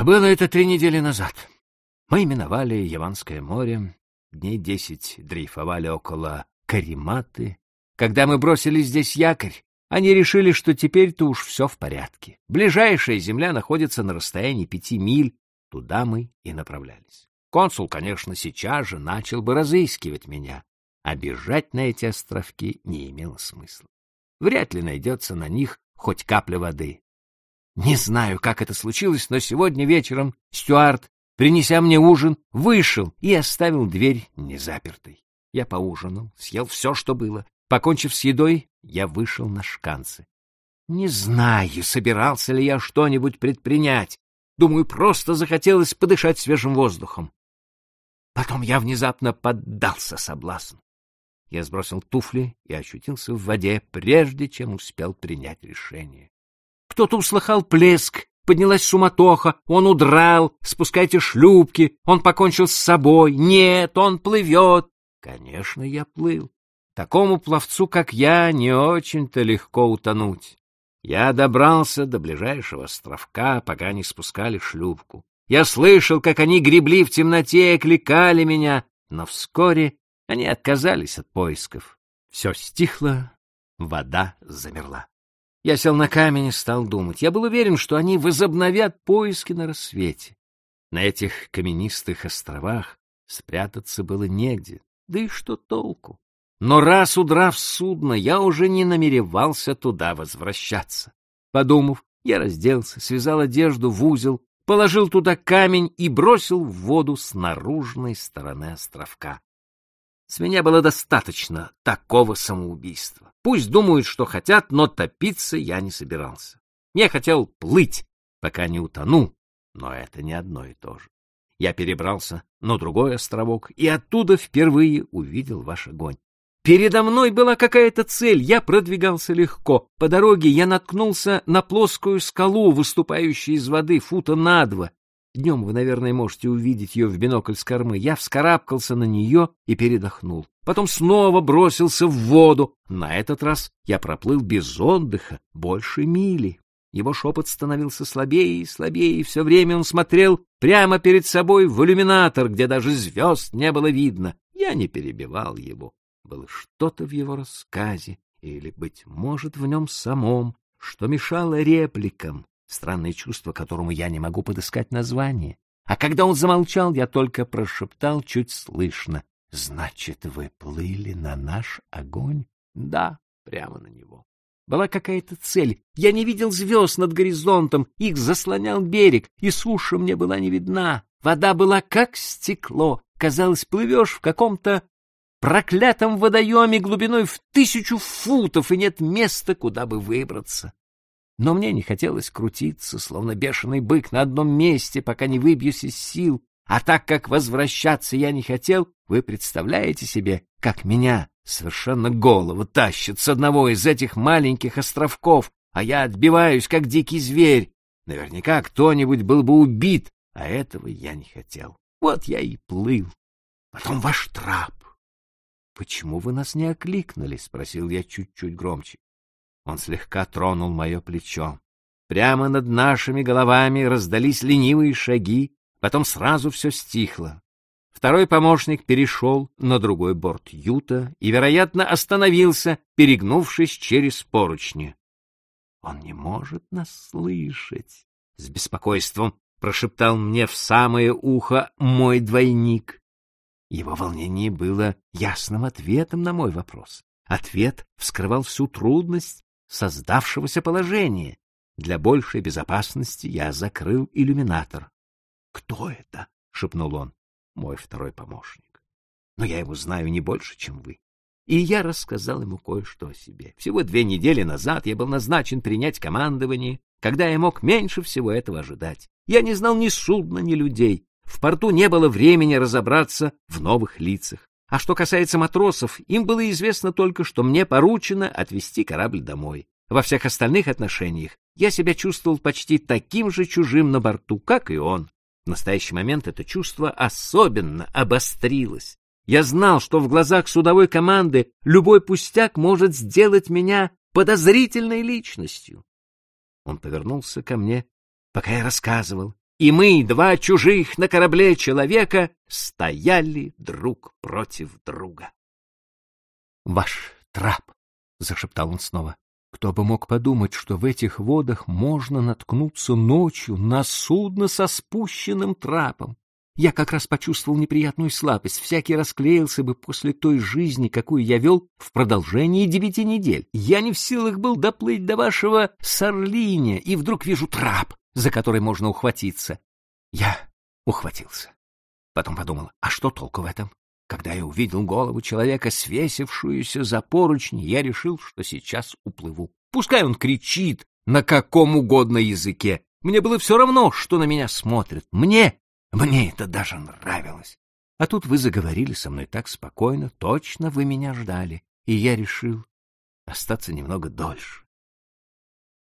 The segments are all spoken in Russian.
Было это три недели назад. Мы миновали Яванское море, дней десять дрейфовали около Кариматы. Когда мы бросили здесь якорь, они решили, что теперь-то уж все в порядке. Ближайшая земля находится на расстоянии пяти миль, туда мы и направлялись. Консул, конечно, сейчас же начал бы разыскивать меня, а бежать на эти островки не имело смысла. Вряд ли найдется на них хоть капля воды. Не знаю, как это случилось, но сегодня вечером Стюарт принеся мне ужин, вышел и оставил дверь незапертой. Я поужинал, съел все, что было. Покончив с едой, я вышел на шканцы. Не знаю, собирался ли я что-нибудь предпринять. Думаю, просто захотелось подышать свежим воздухом. Потом я внезапно поддался соблазну. Я сбросил туфли и очутился в воде, прежде чем успел принять решение. Кто-то услыхал плеск Поднялась суматоха, он удрал, спускайте шлюпки, он покончил с собой. Нет, он плывет. Конечно, я плыл. Такому пловцу, как я, не очень-то легко утонуть. Я добрался до ближайшего островка, пока не спускали шлюпку. Я слышал, как они гребли в темноте и окликали меня, но вскоре они отказались от поисков. Все стихло, вода замерла. Я сел на камень и стал думать. Я был уверен, что они возобновят поиски на рассвете. На этих каменистых островах спрятаться было негде, да и что толку? Но раз удрав судно, я уже не намеревался туда возвращаться. Подумав, я разделся, связал одежду в узел, положил туда камень и бросил в воду с наружной стороны островка. С меня было достаточно такого самоубийства. Пусть думают, что хотят, но топиться я не собирался. Я хотел плыть, пока не утону, но это не одно и то же. Я перебрался на другой островок и оттуда впервые увидел ваш огонь. Передо мной была какая-то цель, я продвигался легко. По дороге я наткнулся на плоскую скалу, выступающую из воды фута на два, Днем вы, наверное, можете увидеть ее в бинокль с кормы. Я вскарабкался на нее и передохнул. Потом снова бросился в воду. На этот раз я проплыл без отдыха больше мили. Его шепот становился слабее и слабее, и все время он смотрел прямо перед собой в иллюминатор, где даже звезд не было видно. Я не перебивал его. Было что-то в его рассказе, или, быть может, в нем самом, что мешало репликам, странное чувство, которому я не могу подыскать название. А когда он замолчал, я только прошептал чуть слышно. — Значит, вы плыли на наш огонь? — Да, прямо на него. Была какая-то цель. Я не видел звезд над горизонтом, их заслонял берег, и суша мне была не видна. Вода была как стекло. Казалось, плывешь в каком-то проклятом водоеме глубиной в тысячу футов, и нет места, куда бы выбраться. Но мне не хотелось крутиться, словно бешеный бык на одном месте, пока не выбьюсь из сил. А так как возвращаться я не хотел, вы представляете себе, как меня совершенно голову тащит с одного из этих маленьких островков, а я отбиваюсь, как дикий зверь. Наверняка кто-нибудь был бы убит, а этого я не хотел. Вот я и плыл. Потом ваш трап. — Почему вы нас не окликнули? — спросил я чуть-чуть громче. Он слегка тронул мое плечо. Прямо над нашими головами раздались ленивые шаги, потом сразу все стихло. Второй помощник перешел на другой борт юта и, вероятно, остановился, перегнувшись через поручни. — Он не может нас слышать! — с беспокойством прошептал мне в самое ухо мой двойник. Его волнение было ясным ответом на мой вопрос. Ответ вскрывал всю трудность создавшегося положения. Для большей безопасности я закрыл иллюминатор. — Кто это? — шепнул он. — Мой второй помощник. Но я его знаю не больше, чем вы. И я рассказал ему кое-что о себе. Всего две недели назад я был назначен принять командование, когда я мог меньше всего этого ожидать. Я не знал ни судна, ни людей. В порту не было времени разобраться в новых лицах. А что касается матросов, им было известно только, что мне поручено отвезти корабль домой. Во всех остальных отношениях я себя чувствовал почти таким же чужим на борту, как и он. В настоящий момент это чувство особенно обострилось. Я знал, что в глазах судовой команды любой пустяк может сделать меня подозрительной личностью. Он повернулся ко мне, пока я рассказывал, и мы, два чужих на корабле человека, стояли друг против друга. — Ваш трап, — зашептал он снова. Кто бы мог подумать, что в этих водах можно наткнуться ночью на судно со спущенным трапом. Я как раз почувствовал неприятную слабость, всякий расклеился бы после той жизни, какую я вел в продолжении девяти недель. Я не в силах был доплыть до вашего Сарлиня, и вдруг вижу трап, за который можно ухватиться. Я ухватился. Потом подумал, а что толку в этом? Когда я увидел голову человека, свесившуюся за поручни, я решил, что сейчас уплыву. Пускай он кричит на каком угодно языке. Мне было все равно, что на меня смотрят. Мне, мне это даже нравилось. А тут вы заговорили со мной так спокойно, точно вы меня ждали, и я решил остаться немного дольше.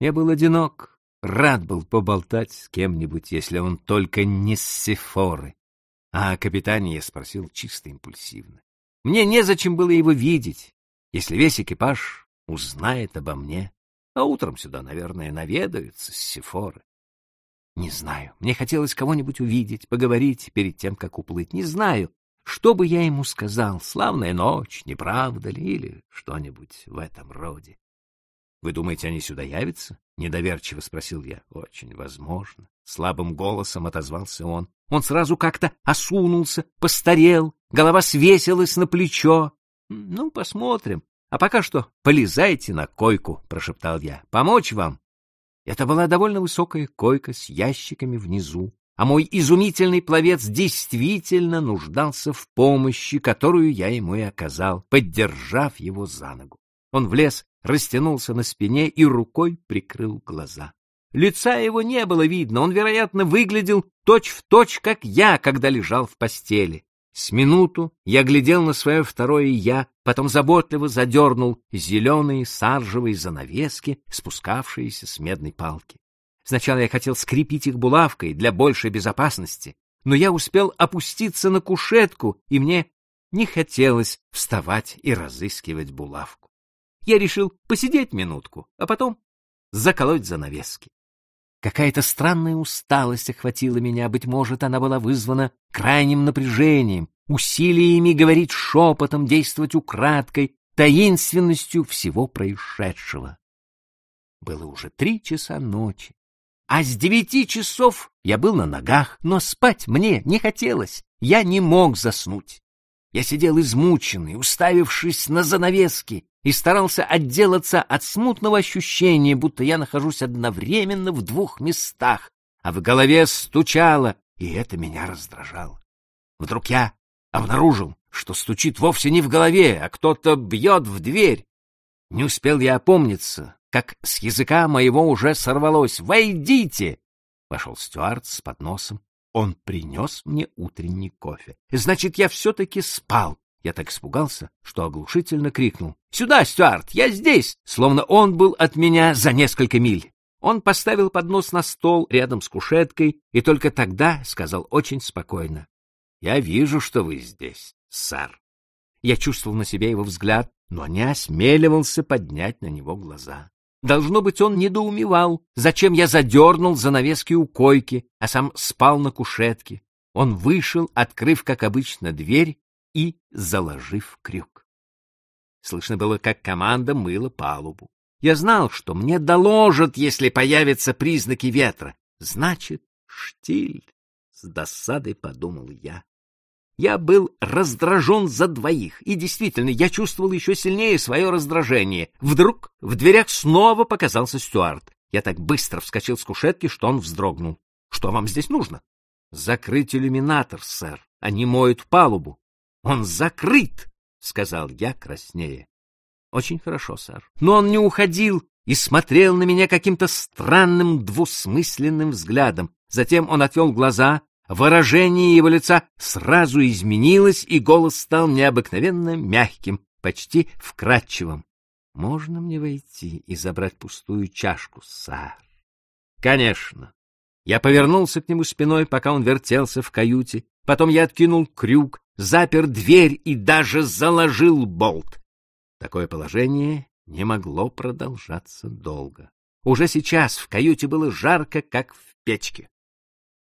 Я был одинок, рад был поболтать с кем-нибудь, если он только не с Сефоры. А о капитане я спросил чисто импульсивно. Мне незачем было его видеть, если весь экипаж узнает обо мне, а утром сюда, наверное, наведаются с Сефоры. Не знаю, мне хотелось кого-нибудь увидеть, поговорить перед тем, как уплыть. Не знаю, что бы я ему сказал, славная ночь, не правда ли, или что-нибудь в этом роде. Вы думаете, они сюда явятся? Недоверчиво спросил я. Очень возможно. Слабым голосом отозвался он. Он сразу как-то осунулся, постарел, голова свесилась на плечо. Ну, посмотрим. А пока что полезайте на койку, прошептал я. Помочь вам? Это была довольно высокая койка с ящиками внизу, а мой изумительный пловец действительно нуждался в помощи, которую я ему и оказал, поддержав его за ногу. Он влез растянулся на спине и рукой прикрыл глаза. Лица его не было видно, он, вероятно, выглядел точь-в-точь, точь, как я, когда лежал в постели. С минуту я глядел на свое второе «я», потом заботливо задернул зеленые саржевые занавески, спускавшиеся с медной палки. Сначала я хотел скрепить их булавкой для большей безопасности, но я успел опуститься на кушетку, и мне не хотелось вставать и разыскивать булавку я решил посидеть минутку, а потом заколоть занавески. Какая-то странная усталость охватила меня, быть может, она была вызвана крайним напряжением, усилиями говорить шепотом, действовать украдкой, таинственностью всего происшедшего. Было уже три часа ночи, а с девяти часов я был на ногах, но спать мне не хотелось, я не мог заснуть. Я сидел измученный, уставившись на занавески, и старался отделаться от смутного ощущения, будто я нахожусь одновременно в двух местах, а в голове стучало, и это меня раздражало. Вдруг я обнаружил, что стучит вовсе не в голове, а кто-то бьет в дверь. Не успел я опомниться, как с языка моего уже сорвалось «Войдите!» Вошел Стюарт с подносом. Он принес мне утренний кофе. Значит, я все-таки спал. Я так испугался, что оглушительно крикнул. «Сюда, Стюарт, я здесь!» Словно он был от меня за несколько миль. Он поставил поднос на стол рядом с кушеткой и только тогда сказал очень спокойно. «Я вижу, что вы здесь, сэр». Я чувствовал на себе его взгляд, но не осмеливался поднять на него глаза. Должно быть, он недоумевал, зачем я задернул занавески у койки, а сам спал на кушетке. Он вышел, открыв, как обычно, дверь и заложив крюк. Слышно было, как команда мыла палубу. Я знал, что мне доложат, если появятся признаки ветра. Значит, штиль, с досадой подумал я. Я был раздражен за двоих, и действительно, я чувствовал еще сильнее свое раздражение. Вдруг в дверях снова показался Стюарт. Я так быстро вскочил с кушетки, что он вздрогнул. — Что вам здесь нужно? — Закрыть иллюминатор, сэр. Они моют палубу. Он закрыт, сказал я краснее. Очень хорошо, сэр. Но он не уходил и смотрел на меня каким-то странным двусмысленным взглядом. Затем он отвел глаза, выражение его лица сразу изменилось, и голос стал необыкновенно мягким, почти вкрадчивым. Можно мне войти и забрать пустую чашку, сэр? Конечно. Я повернулся к нему спиной, пока он вертелся в каюте. Потом я откинул крюк, запер дверь и даже заложил болт. Такое положение не могло продолжаться долго. Уже сейчас в каюте было жарко, как в печке.